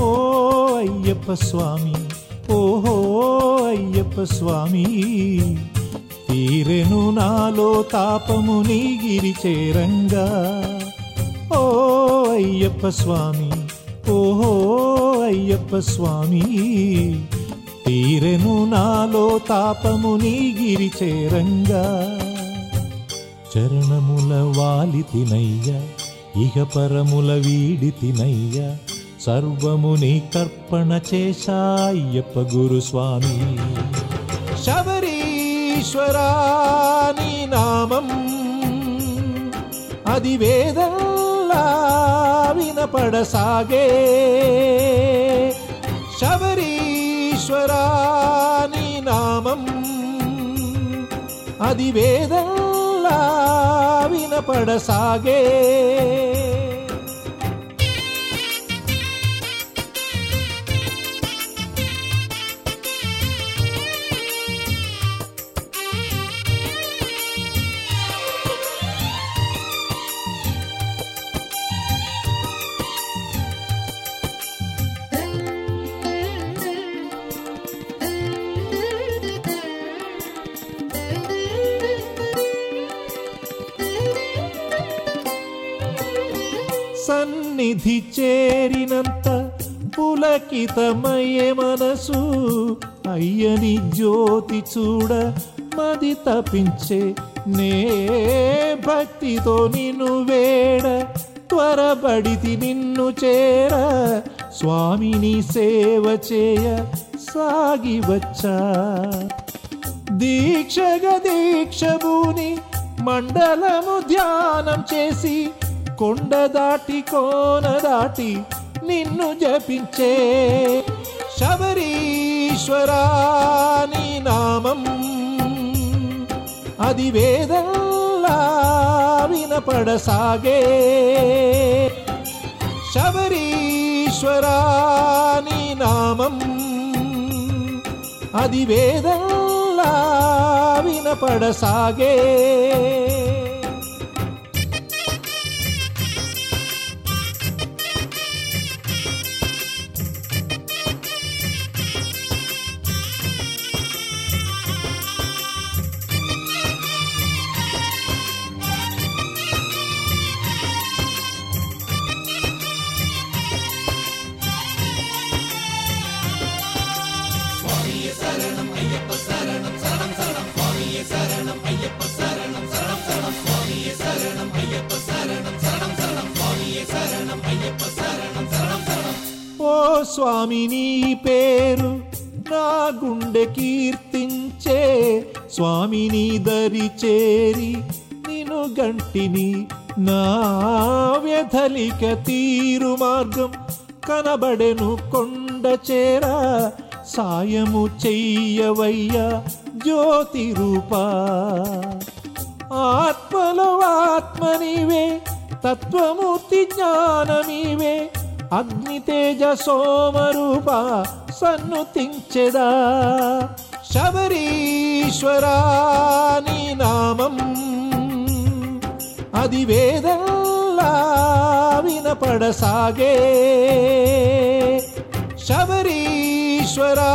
ఓ అయ్యప్ప స్వామి ఓహో అయ్యప్ప స్వామి తీరెను నాలో తాపము నీ గిరి చేరంగా. ఓ అయ్యప్ప స్వామి. ఓహో అయ్యప్ప స్వామి. తీరెను నాలో తాపము నీ గిరి చేరంగా. చరణముల వాలి తినయ్య ఇహ పరముల వీడి తినయ్య. సర్వము నీ కర్పణ చేశాయ్యప్ప గురుస్వామి శబరీశ్వరా నీ నామం. అది వేదా వేదల్లా వినపడసాగే శబరీశ్వరా నీ నామం అది వేదల్లా వినపడసాగే సన్నిధి చేరినంత పులకితమయ్యే మనసు అయ్యని జ్యోతి చూడ మది తపించే నే భక్తితో నిన్ను వేడ త్వరబడితి నిన్ను చేర స్వామిని సేవ చేయ సాగి వచ్చా. దీక్షగ దీక్షభూని మండలము ధ్యానం చేసి కొండ దాటి కోన దాటి నిన్ను జపించే శబరీశ్వరా నీ నామం అది వేదల్లా వినపడసాగే శబరీశ్వరా నీ నామం అది వేదల్లా వినపడసాగే ఓ స్వామి నీ పేరు నా గుండె కీర్తించే స్వామి నీ దరి చేరి నిను గంటిని నా వ్యధలిక తీరు మార్గం కనబడెను కొండ చేరా సాయము చెయ్యవయ్యా జ్యోతి రూపా ఆత్మలో ఆత్మనివే తత్వమూర్తి జ్ఞానమీవే. అగ్నితేజ సోమరూప సన్నుతించెదా. శబరీశ్వరా నీ నామం. అది వేదల్లా వినపడసాగే. శబరీశ్వరా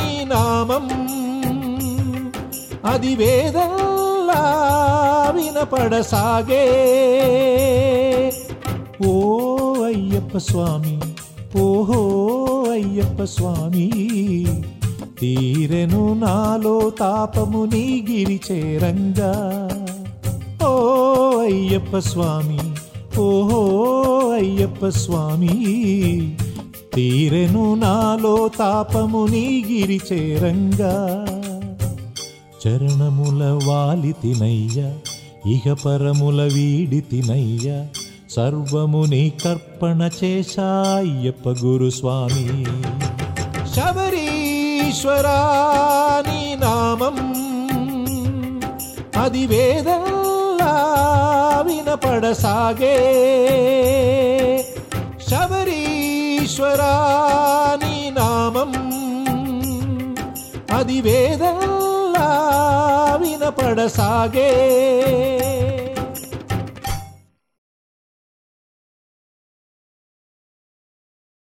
నీ నామం. అది వేదల్లా వినపడసాగే. ఓ అయ్యప్ప స్వామి ఓహో అయ్యప్ప స్వామి తీరెను నాలో తాపము నీ గిరి చేరంగా. ఓ అయ్యప్ప స్వామి ఓహో అయ్యప్ప స్వామి తీరెను నాలో తాపము నీ గిరి చేరంగా. చరణముల వాలి తినయ్య ఇహ పరముల వీడి తినయ్య సర్వము కర్పణ చేశాయ్యప్ప గురుస్వామి. శబరీశ్వరా నీ నామం అది వేదల్లా వినపడసాగే. ఈశ్వరా నీ నామం అది వేదల్లా విన పడసాగే